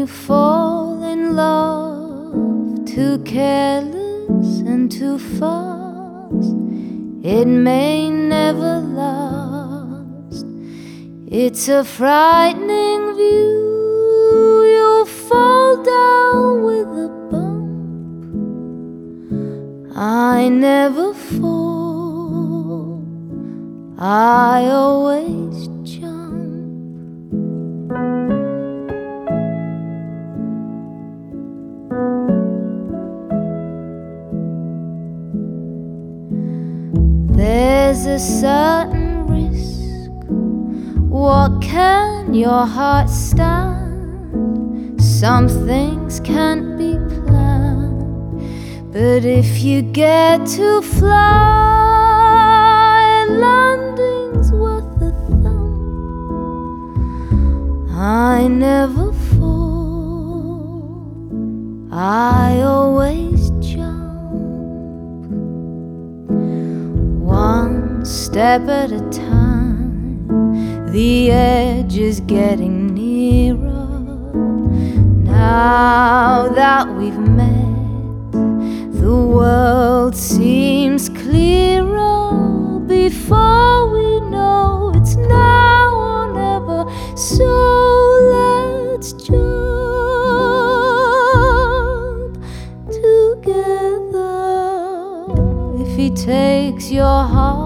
you fall in love too careless and too fast, it may never last. It's a frightening view. You'll fall down with a bump. I never fall. I always There's a certain risk. What can your heart stand? Some things can't be planned. But if you get to fly, landing's worth a thump. I never fall. I always jump step at a time. The edge is getting nearer. Now that we've met, the world seems clearer. Before we know it's now or never. So let's jump together. If he takes your heart,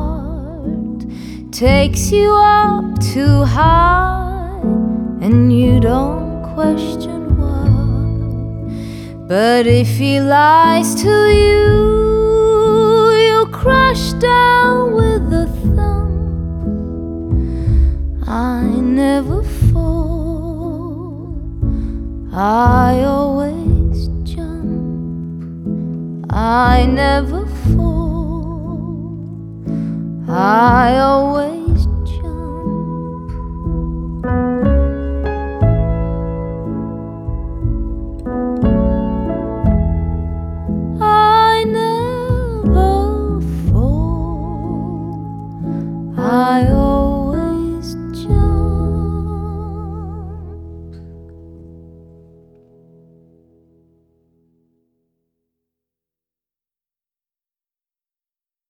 takes you up too high, and you don't question why. But if he lies to you, you'll crash down with a thump. I never fall. I always jump. I never fall. I always